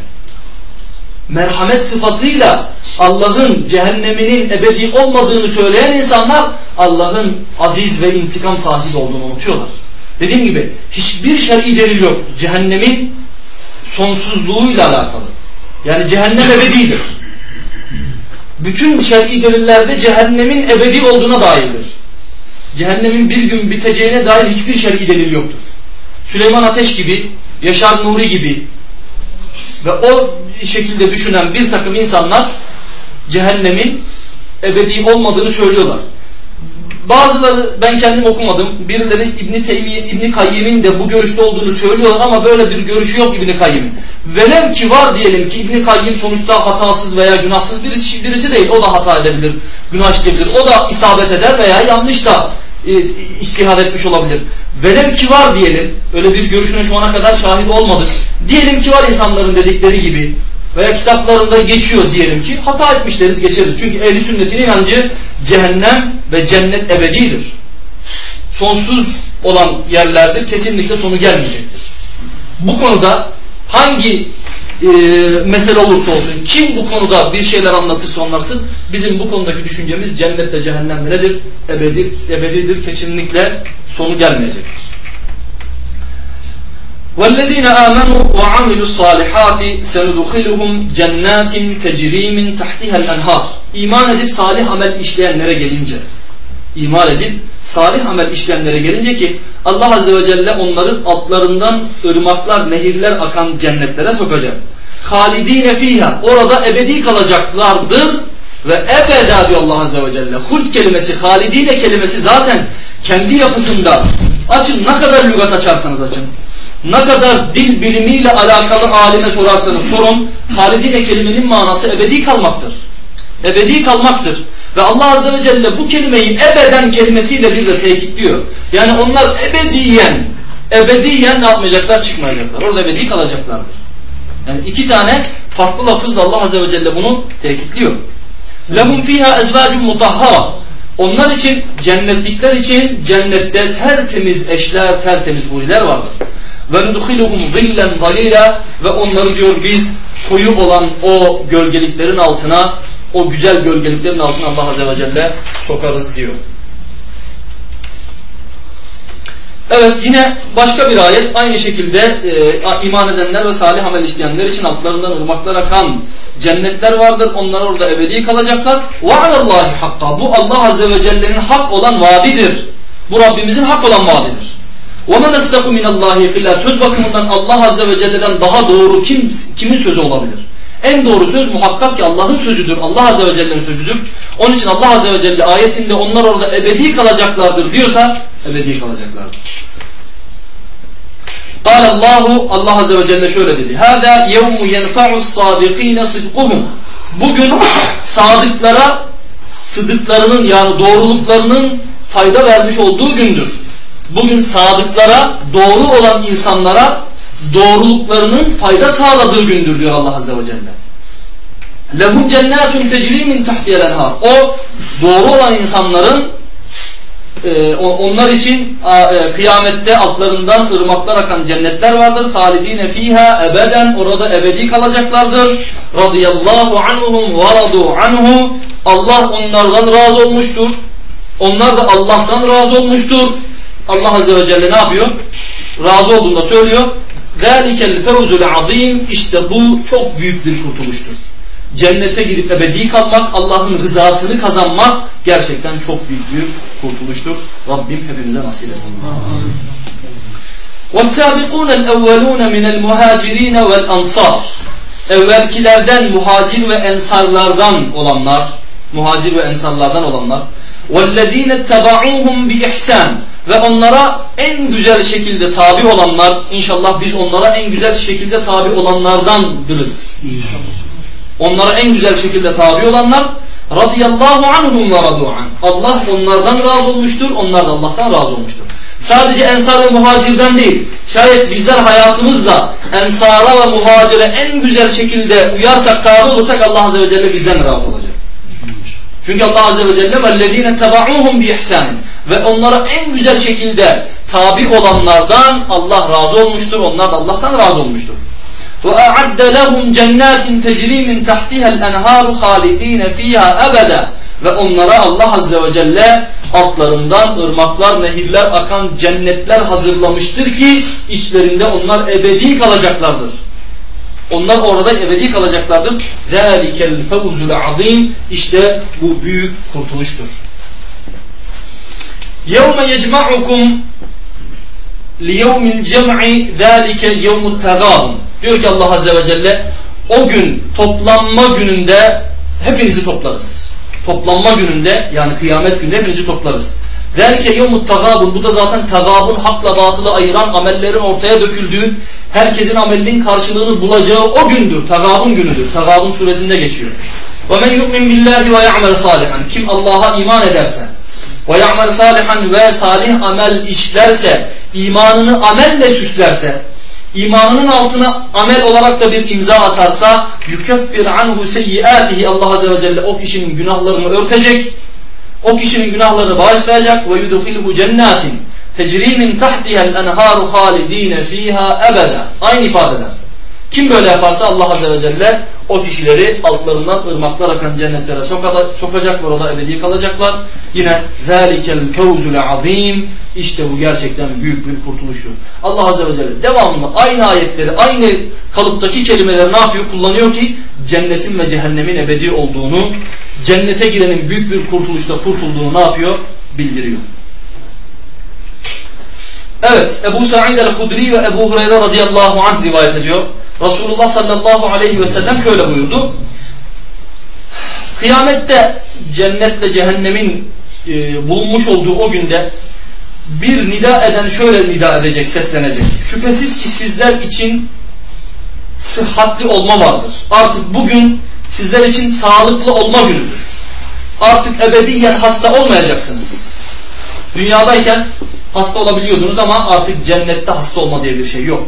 Merhamet sıfatıyla Allah'ın cehenneminin ebedi olmadığını söyleyen insanlar Allah'ın aziz ve intikam sahibi olduğunu unutuyorlar. Dediğim gibi hiçbir şer'i delil yok. Cehennemin sonsuzluğuyla alakalı. Yani cehennem ebedidir. Bütün şer'i delillerde cehennemin ebedi olduğuna dairdir. Cehennemin bir gün biteceğine dair hiçbir şer'i delil yoktur. Süleyman Ateş gibi, Yaşar Nuri gibi ve o şekilde düşünen bir takım insanlar cehennemin ebedi olmadığını söylüyorlar. Bazıları ben kendim okumadım. Birileri İbn Teymiye, İbn Kayyim'in de bu görüşte olduğunu söylüyorlar ama böyle bir görüşü yok İbn Kayyim'in. Velev ki var diyelim ki İbn Kayyim sonuçta hatasız veya günahsız birisi, birisi değil. O da hata edebilir, günah işleyebilir. O da isabet eder veya yanlış da e, istihad etmiş olabilir. Velev ki var diyelim. Öyle bir görüşüne şu ana kadar şahit olmadık. Diyelim ki var insanların dedikleri gibi veya kitaplarında geçiyor diyelim ki hata etmişleriz geçeriz. Çünkü ehli sünnetin inancı cehennem ve cennet ebedidir. Sonsuz olan yerlerdir. Kesinlikle sonu gelmeyecektir. Bu konuda hangi e, mesele olursa olsun, kim bu konuda bir şeyler anlatırsa anlarsın, bizim bu konudaki düşüncemiz cennette cehennem nedir? Ebedi, ebedidir. Kesinlikle sonu gelmeyecektir. وَالَّذ۪ينَ آمَنُوا وَعَمِلُوا الصَّالِحَاتِ سَنُدُخِلُهُمْ جَنَّاتٍ تَجْرِي مِنْ تَحْتِهَا الْاَنْهَارِ İman edip salih amel işleyenlere gelince, iman edip salih amel işleyenlere gelince ki Allah Azze ve Celle onları altlarından ırmaklar, nehirler akan cennetlere sokacak. Halidine fiha orada ebedi kalacaklardır ve ebeda diyor Allah Azze ve Celle. Hult kelimesi, halidine kelimesi zaten kendi yapısında açın ne kadar lügat açarsanız açın ne kadar dil bilimiyle alakalı alime sorarsanız sorun, halidine kelimenin manası ebedi kalmaktır. Ebedi kalmaktır. Ve Allah Azze ve Celle bu kelimeyi ebeden kelimesiyle bir de tekitliyor. Yani onlar ebediyen, ebediyen ne yapmayacaklar? Çıkmayacaklar. Orada ebedi kalacaklardır. Yani iki tane farklı lafızla Allah Azze ve Celle bunu tekitliyor. لَهُمْ ف۪يهَا اَزْوَاجٌ مُطَهَّرًا onlar için, cennetlikler için cennette tertemiz eşler, tertemiz huriler vardır ve nudkhiluhum zillen ve onları diyor biz koyu olan o gölgeliklerin altına o güzel gölgeliklerin altına Allah Azze ve Celle sokarız diyor. Evet yine başka bir ayet aynı şekilde e, iman edenler ve salih amel işleyenler için altlarından ırmaklar akan cennetler vardır. Onlar orada ebedi kalacaklar. وَعَلَى اللّٰهِ hakka. Bu Allah Azze ve Celle'nin hak olan vaadidir. Bu Rabbimizin hak olan vaadidir. وَمَنْ اَسْتَقُ مِنَ اللّٰهِ قِلَّا Söz bakımından Allah Azze ve Celle'den daha doğru kim, kimin sözü olabilir? En doğru söz muhakkak ki Allah'ın sözüdür. Allah Azze ve Celle'nin sözüdür. Onun için Allah Azze ve Celle ayetinde onlar orada ebedi kalacaklardır diyorsa ebedi kalacaklardır. قال Allahu Allah Azze ve Celle şöyle dedi. Hâzâ yevmu yenfa'us sâdikîne sıdkuhum. Bugün sadıklara sıdıklarının yani doğruluklarının fayda vermiş olduğu gündür bugün sadıklara, doğru olan insanlara doğruluklarının fayda sağladığı gündür diyor Allah Azze ve Celle. Lehum cennetun tecri min tahtiyel enhar. O doğru olan insanların e, onlar için e, kıyamette altlarından ırmaklar akan cennetler vardır. Halidine fiha ebeden orada ebedi kalacaklardır. Radıyallahu anhum ve radu anhu. Allah onlardan razı olmuştur. Onlar da Allah'tan razı olmuştur. Allah Azze ve Celle ne yapıyor? Razı olduğunda söylüyor. ذَٰلِكَ الْفَوْزُ الْعَظِيمِ İşte bu çok büyük bir kurtuluştur. Cennete girip ebedi kalmak, Allah'ın rızasını kazanmak gerçekten çok büyük bir kurtuluştur. Rabbim hepimize nasip etsin. وَالسَّابِقُونَ الْاَوَّلُونَ مِنَ الْمُهَاجِرِينَ وَالْاَنْصَارِ Evvelkilerden muhacir ve ensarlardan olanlar, muhacir ve ensarlardan olanlar وَالَّذ۪ينَ اتَّبَعُوهُمْ بِإِحْسَانٍ ve onlara en güzel şekilde tabi olanlar inşallah biz onlara en güzel şekilde tabi olanlardandırız. Onlara en güzel şekilde tabi olanlar radıyallahu anhum ve radu an. Allah onlardan razı olmuştur, onlar da Allah'tan razı olmuştur. Sadece ensar ve muhacirden değil. Şayet bizler hayatımızda ensara ve muhacire en güzel şekilde uyarsak, tabi olursak Allah Azze ve Celle bizden razı olacak. Çünkü Allah Azze ve Celle وَالَّذ۪ينَ تَبَعُوهُمْ بِإِحْسَانٍ Ve onlara en güzel şekilde tabi olanlardan Allah razı olmuştur. Onlar da Allah'tan razı olmuştur. وَاَعَدَّ لَهُمْ جَنَّاتٍ تَجْرِي مِنْ تَحْتِهَا الْاَنْهَارُ خَالِد۪ينَ ف۪يهَا أَبَدًا Ve onlara Allah Azze ve Celle altlarından ırmaklar, nehirler akan cennetler hazırlamıştır ki içlerinde onlar ebedi kalacaklardır. Onlar orada ebedi kalacaklardır. ذَٰلِكَ الْفَوْزُ الْعَظِيمِ İşte bu büyük kurtuluştur. يَوْمَ يَجْمَعُكُمْ لِيَوْمِ الْجَمْعِ ذَٰلِكَ يَوْمُ التَّغَابُنْ Diyor ki Allah Azze ve Celle o gün toplanma gününde hepinizi toplarız. Toplanma gününde yani kıyamet gününde hepinizi toplarız. Velke yevmut tagabun bu da zaten tagabun hakla batılı ayıran amellerin ortaya döküldüğü herkesin amelinin karşılığını bulacağı o gündür. Tagabun günüdür. Tagabun suresinde geçiyor. Ve men yu'min billahi ve ya'mel salihan. Kim Allah'a iman ederse ve ya'mel salihan ve salih amel işlerse, imanını amelle süslerse, imanının altına amel olarak da bir imza atarsa yukeffir anhu seyyiatihi Allah azze ve celle o kişinin günahlarını örtecek o kişinin günahlarını bağışlayacak. Ve yudkhilhu cennetin tecri min tahtiha'l enharu halidin fiha ebeda. Aynı ifadeler. Kim böyle yaparsa Allah azze ve celle o kişileri altlarından ırmaklar akan cennetlere sokacak ve orada ebedi kalacaklar. Yine zalikel fevzul azim işte bu gerçekten büyük bir kurtuluştur. Allah azze ve celle devamlı aynı ayetleri, aynı kalıptaki kelimeleri ne yapıyor? Kullanıyor ki cennetin ve cehennemin ebedi olduğunu, cennete girenin büyük bir kurtuluşta kurtulduğunu ne yapıyor? Bildiriyor. Evet, Ebu Sa'id el-Hudri ve Ebu Hureyre radıyallahu anh rivayet ediyor. Resulullah sallallahu aleyhi ve sellem şöyle buyurdu. Kıyamette cennetle cehennemin e, bulunmuş olduğu o günde bir nida eden şöyle nida edecek, seslenecek. Şüphesiz ki sizler için sıhhatli olma vardır. Artık bugün sizler için sağlıklı olma günüdür. Artık ebediyen hasta olmayacaksınız. Dünyadayken hasta olabiliyordunuz ama artık cennette hasta olma diye bir şey yok.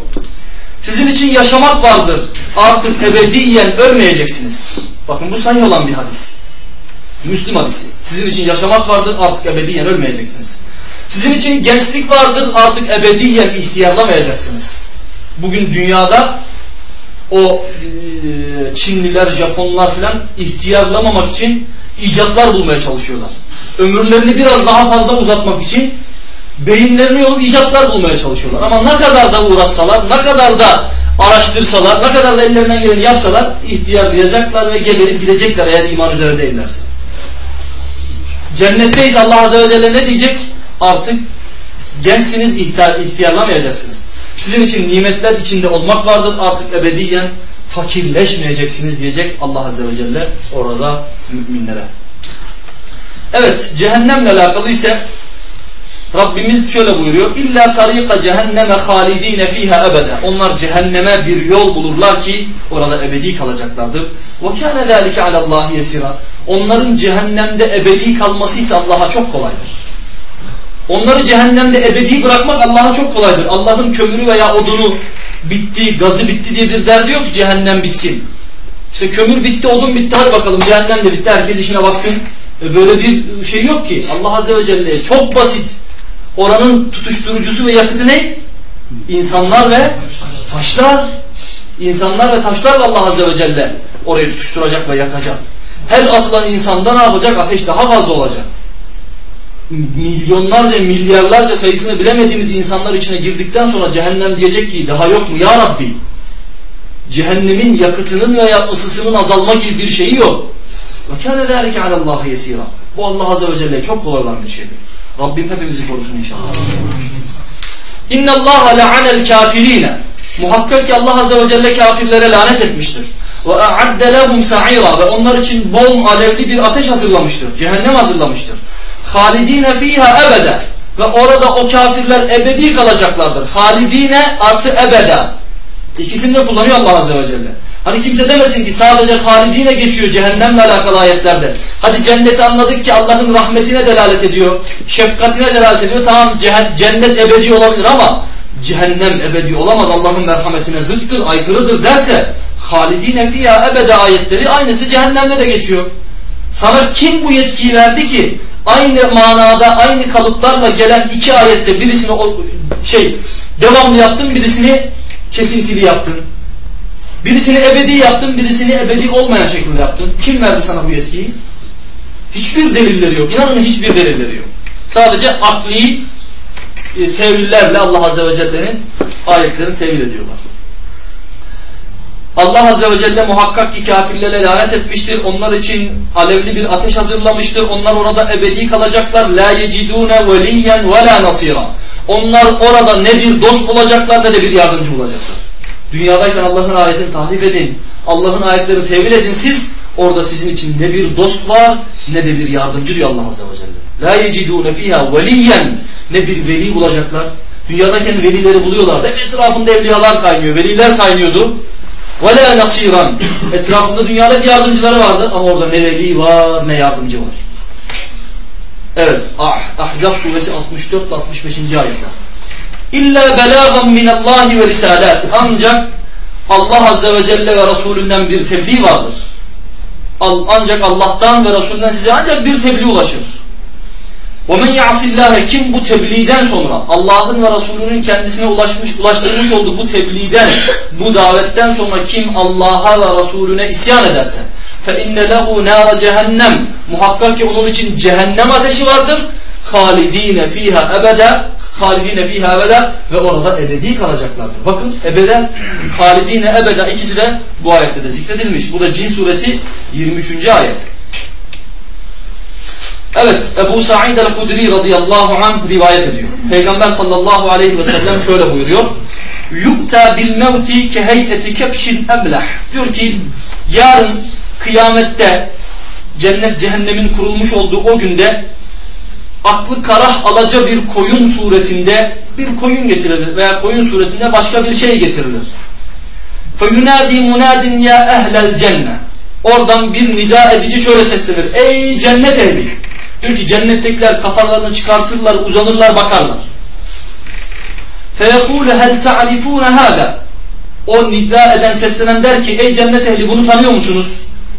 Sizin için yaşamak vardır. Artık ebediyen ölmeyeceksiniz. Bakın bu sahih olan bir hadis. Müslüm hadisi. Sizin için yaşamak vardır. Artık ebediyen ölmeyeceksiniz. Sizin için gençlik vardır. Artık ebediyen ihtiyarlamayacaksınız. Bugün dünyada o Çinliler, Japonlar filan ihtiyarlamamak için icatlar bulmaya çalışıyorlar. Ömürlerini biraz daha fazla uzatmak için beyinlerini yolup icatlar bulmaya çalışıyorlar. Ama ne kadar da uğraşsalar, ne kadar da araştırsalar, ne kadar da ellerinden geleni yapsalar ihtiyarlayacaklar ve geberip gidecekler eğer iman üzere değillerse. Cennetteyiz Allah Azze ve Celle ne diyecek? Artık gençsiniz ihtiyar, ihtiyarlamayacaksınız. Sizin için nimetler içinde olmak vardır artık ebediyen fakirleşmeyeceksiniz diyecek Allah Azze ve Celle orada müminlere. Evet cehennemle alakalı ise Rabbimiz şöyle buyuruyor. İlla tarika cehenneme halidine fiha ebede. Onlar cehenneme bir yol bulurlar ki orada ebedi kalacaklardır. Ve kâne zâlike alallâhi yesira. Onların cehennemde ebedi kalması ise Allah'a çok kolaydır. Onları cehennemde ebedi bırakmak Allah'a çok kolaydır. Allah'ın kömürü veya odunu bitti, gazı bitti diye bir derdi yok ki cehennem bitsin. İşte kömür bitti, odun bitti hadi bakalım cehennem de bitti herkes işine baksın. E böyle bir şey yok ki. Allah Azze ve Celle çok basit. Oranın tutuşturucusu ve yakıtı ne? İnsanlar ve taşlar. İnsanlar ve taşlar Allah Azze ve Celle orayı tutuşturacak ve yakacak. Her atılan insanda ne yapacak? Ateş daha fazla olacak. Milyonlarca, milyarlarca sayısını bilemediğimiz insanlar içine girdikten sonra cehennem diyecek ki daha yok mu ya Rabbi? Cehennemin yakıtının veya ısısının azalma gibi bir şeyi yok. Ve kâne zâlike alallâhi yesîrâ. Bu Allah Azze ve Celle'ye çok kolay olan bir şeydir. Rabbim hepimizi korusun inşallah. İnna Allah la'anel kafirine. Muhakkak ki Allah azze ve celle kafirlere lanet etmiştir. Ve a'adde lehum sa'ira ve onlar için bol alevli bir ateş hazırlamıştır. Cehennem hazırlamıştır. Halidine fiha ebede ve orada o kafirler ebedi kalacaklardır. Halidine artı ebede. İkisini de kullanıyor Allah azze ve celle. Hani kimse demesin ki sadece halidine geçiyor cehennemle alakalı ayetlerde. Hadi cenneti anladık ki Allah'ın rahmetine delalet ediyor. Şefkatine delalet ediyor. Tamam cennet ebedi olabilir ama cehennem ebedi olamaz. Allah'ın merhametine zıttır, aykırıdır derse halidine fiyâ ebede ayetleri aynısı cehennemde de geçiyor. Sana kim bu yetkiyi verdi ki aynı manada aynı kalıplarla gelen iki ayette birisini şey devamlı yaptın birisini kesintili yaptın. Birisini ebedi yaptın, birisini ebedi olmayan şekilde yaptın. Kim verdi sana bu yetkiyi? Hiçbir delilleri yok. İnanın hiçbir delilleri yok. Sadece akli e, tevillerle Allah Azze ve Celle'nin ayetlerini tevil ediyorlar. Allah Azze ve Celle muhakkak ki kafirlere lanet etmiştir. Onlar için alevli bir ateş hazırlamıştır. Onlar orada ebedi kalacaklar. La yecidune veliyen ve la. Onlar orada ne bir dost bulacaklar ne de bir yardımcı bulacaklar. Dünyadayken Allah'ın ayetini tahrif edin. Allah'ın ayetlerini tevil edin siz. Orada sizin için ne bir dost var ne de bir yardımcı diyor Allah Azze ve Celle. La yecidûne fîhâ veliyen. Ne bir veli bulacaklar. Dünyadayken velileri buluyorlardı. Hep etrafında evliyalar kaynıyor. Veliler kaynıyordu. Ve la nasiran. Etrafında dünyadaki yardımcıları vardı ama orada ne veli var ne yardımcı var. Evet. Ah, Ahzab suresi 64 ve 65. ayetler. İlla belagan minallahi ve risalati. Ancak Allah azze ve celle ve Resulünden bir tebliğ vardır. Ancak Allah'tan ve Resulünden size ancak bir tebliğ ulaşır. وَمَنْ يَعْصِ اللّٰهَ Kim bu tebliğden sonra Allah'ın ve Resulünün kendisine ulaşmış, ulaştırmış olduğu bu tebliğden, bu davetten sonra kim Allah'a ve Resulüne isyan ederse فَاِنَّ لَهُ نَارَ cehennem Muhakkak ki onun için cehennem ateşi vardır. خَالِد۪ينَ ف۪يهَا ebede halidine fiha ebeda ve orada ebedi kalacaklardır. Bakın ebeden halidine ebeda ikisi de bu ayette de zikredilmiş. Bu da Cin suresi 23. ayet. Evet Ebu Sa'id el-Hudri radıyallahu anh rivayet ediyor. Peygamber sallallahu aleyhi ve sellem şöyle buyuruyor. Yukta bil mevti ke heyeti kepşin eblah. Diyor ki yarın kıyamette cennet cehennemin kurulmuş olduğu o günde aklı karah alaca bir koyun suretinde bir koyun getirilir veya koyun suretinde başka bir şey getirilir. فَيُنَادِي مُنَادٍ ya ehlel cenne. Oradan bir nida edici şöyle seslenir. Ey cennet ehli! Diyor ki cennettekiler kafalarını çıkartırlar, uzanırlar, bakarlar. فَيَقُولُ هَلْ تَعْرِفُونَ هَذَا O nida eden, seslenen der ki ey cennet ehli bunu tanıyor musunuz?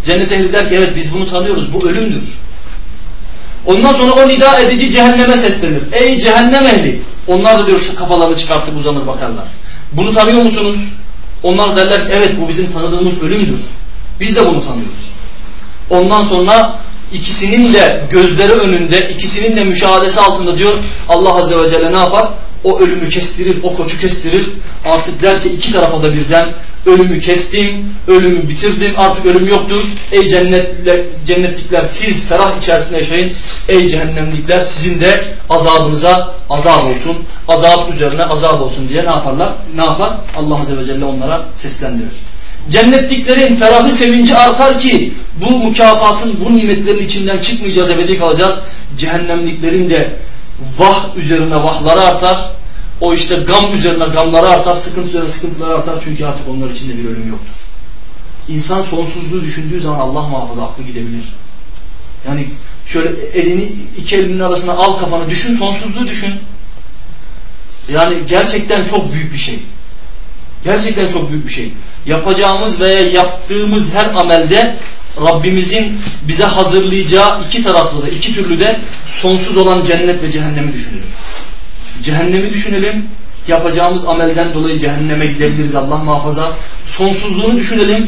Cennet ehli der ki evet biz bunu tanıyoruz, bu ölümdür. Ondan sonra o nida edici cehenneme seslenir. Ey cehennem ehli! Onlar da diyor kafalarını çıkartıp uzanır bakarlar. Bunu tanıyor musunuz? Onlar derler ki evet bu bizim tanıdığımız ölümdür. Biz de bunu tanıyoruz. Ondan sonra ikisinin de gözleri önünde, ikisinin de müşahadesi altında diyor Allah Azze ve Celle ne yapar? O ölümü kestirir, o koçu kestirir. Artık der ki iki tarafa da birden ölümü kestim, ölümü bitirdim, artık ölüm yoktur. Ey cennetlikler siz ferah içerisinde yaşayın. Ey cehennemlikler sizin de azabınıza azap olsun. Azap üzerine azap olsun diye ne yaparlar? Ne yapar? Allah Azze ve Celle onlara seslendirir. Cennetliklerin ferahı sevinci artar ki bu mükafatın, bu nimetlerin içinden çıkmayacağız, ebedi kalacağız. Cehennemliklerin de vah üzerine vahları artar. O işte gam üzerine gamları artar, sıkıntı üzerine sıkıntıları artar. Çünkü artık onlar içinde bir ölüm yoktur. İnsan sonsuzluğu düşündüğü zaman Allah muhafaza aklı gidebilir. Yani şöyle elini iki elinin arasına al kafanı düşün, sonsuzluğu düşün. Yani gerçekten çok büyük bir şey. Gerçekten çok büyük bir şey. Yapacağımız veya yaptığımız her amelde Rabbimizin bize hazırlayacağı iki taraflı da iki türlü de sonsuz olan cennet ve cehennemi düşünelim. Cehennemi düşünelim. Yapacağımız amelden dolayı cehenneme gidebiliriz Allah muhafaza. Sonsuzluğunu düşünelim.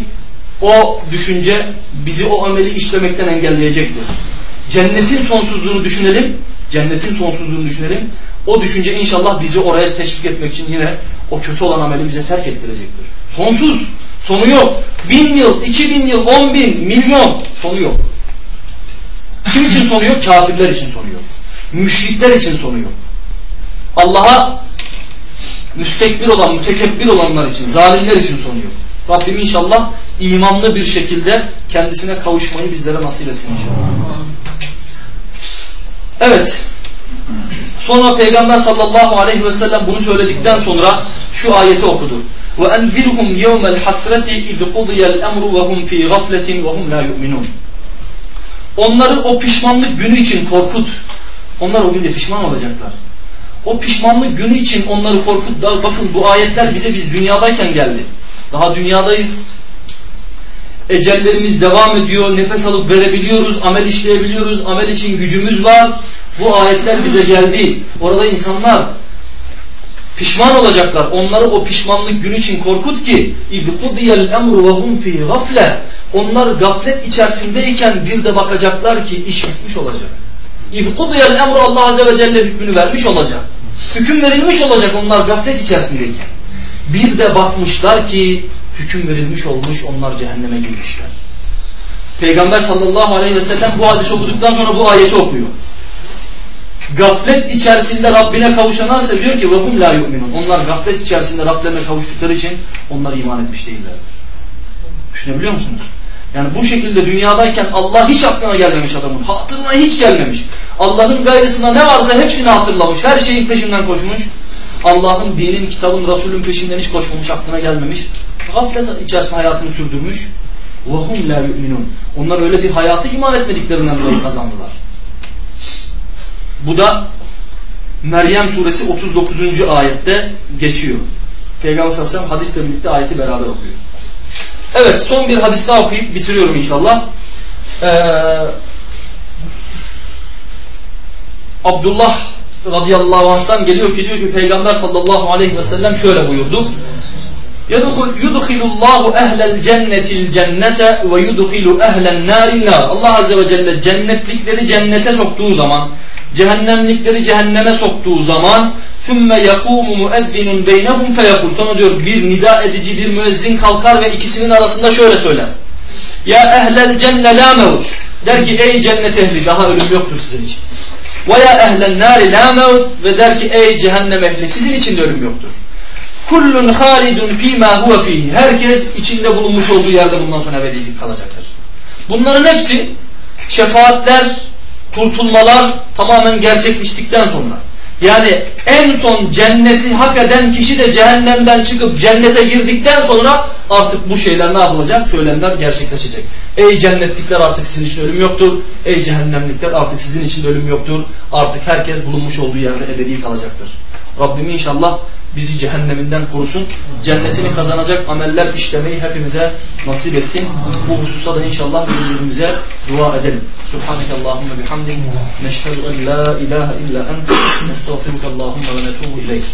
O düşünce bizi o ameli işlemekten engelleyecektir. Cennetin sonsuzluğunu düşünelim. Cennetin sonsuzluğunu düşünelim. O düşünce inşallah bizi oraya teşvik etmek için yine o kötü olan ameli bize terk ettirecektir. Sonsuz. Sonu yok. Bin yıl, iki bin yıl, on bin, milyon sonu yok. Kim için sonu yok? Kafirler için sonu yok. Müşrikler için sonu yok. Allah'a müstekbir olan, mütekebbir olanlar için, zalimler için sonu yok. Rabbim inşallah imanlı bir şekilde kendisine kavuşmayı bizlere nasip etsin inşallah. Evet. Sonra Peygamber sallallahu aleyhi ve sellem bunu söyledikten sonra şu ayeti okudu. وَاَنْذِرْهُمْ يَوْمَ الْحَسْرَةِ اِذْ قُضِيَ الْاَمْرُ وَهُمْ ف۪ي غَفْلَةٍ وَهُمْ لَا يُؤْمِنُونَ Onları o pişmanlık günü için korkut. Onlar o günde pişman olacaklar. O pişmanlık günü için onları korkut. Bakın bu ayetler bize biz dünyadayken geldi. Daha dünyadayız. Ecellerimiz devam ediyor. Nefes alıp verebiliyoruz. Amel işleyebiliyoruz. Amel için gücümüz var. Bu ayetler bize geldi. Orada insanlar Pişman olacaklar. Onları o pişmanlık günü için korkut ki اِذْ قُضِيَ الْاَمْرُ وَهُمْ فِي غَفْلَةٍ Onlar gaflet içerisindeyken bir de bakacaklar ki iş bitmiş olacak. اِذْ قُضِيَ الْاَمْرُ Allah Azze ve Celle hükmünü vermiş olacak. Hüküm verilmiş olacak onlar gaflet içerisindeyken. Bir de bakmışlar ki hüküm verilmiş olmuş onlar cehenneme girmişler. Peygamber sallallahu aleyhi ve sellem bu hadisi okuduktan sonra bu ayeti okuyor. Gaflet içerisinde Rabbine kavuşana seviyor ki وَهُمْ لَا يُؤْمِنُونَ Onlar gaflet içerisinde Rablerine kavuştukları için onlar iman etmiş değillerdir. Düşünebiliyor musunuz? Yani bu şekilde dünyadayken Allah hiç aklına gelmemiş adamın. Hatırına hiç gelmemiş. Allah'ın gayrısına ne varsa hepsini hatırlamış. Her şeyin peşinden koşmuş. Allah'ın, dinin, kitabın, Resulün peşinden hiç koşmamış, aklına gelmemiş. Gaflet içerisinde hayatını sürdürmüş. وَهُمْ لَا يُؤْمِنُونَ Onlar öyle bir hayatı iman etmediklerinden dolayı kazandılar. Bu da Meryem suresi 39. ayette geçiyor. Peygamber sallallahu aleyhi ve sellem hadisle birlikte ayeti beraber okuyor. Evet son bir hadis daha okuyup bitiriyorum inşallah. Ee, Abdullah radıyallahu anh'tan geliyor ki diyor ki Peygamber sallallahu aleyhi ve sellem şöyle buyurdu. Yudkhilullahu ehlel cennetil cennete ve yudkhilu ehlen narin nar. Allah azze ve celle cennetlikleri cennete soktuğu zaman, cehennemlikleri cehenneme soktuğu zaman ثُمَّ يَقُومُ مُؤَذِّنٌ بَيْنَهُمْ فَيَقُلْ Sonra diyor bir nida edici bir müezzin kalkar ve ikisinin arasında şöyle söyler. Ya ehlel cenne la mevt. Der ki ey cennet ehli daha ölüm yoktur sizin için. Ya ehlen nari la mevt. Ve der ki ey cehennem ehli sizin için de ölüm yoktur. Kullun halidun fîmâ huve fîhî. Herkes içinde bulunmuş olduğu yerde bundan sonra ebedi kalacaktır. Bunların hepsi şefaatler, kurtulmalar tamamen gerçekleştikten sonra. Yani en son cenneti hak eden kişi de cehennemden çıkıp cennete girdikten sonra artık bu şeyler ne yapılacak? Söylemler gerçekleşecek. Ey cennetlikler artık sizin için ölüm yoktur. Ey cehennemlikler artık sizin için ölüm yoktur. Artık herkes bulunmuş olduğu yerde ebedi kalacaktır. Rabbim inşallah bizi cehenneminden korusun. Cennetini kazanacak ameller işlemeyi hepimize nasip etsin. Bu hususta da inşallah birbirimize dua edelim. Subhaneke Allahümme bihamdik. Neşhedü en la ilahe illa ent. Nestağfiruke Allahümme ve netubu ileyk.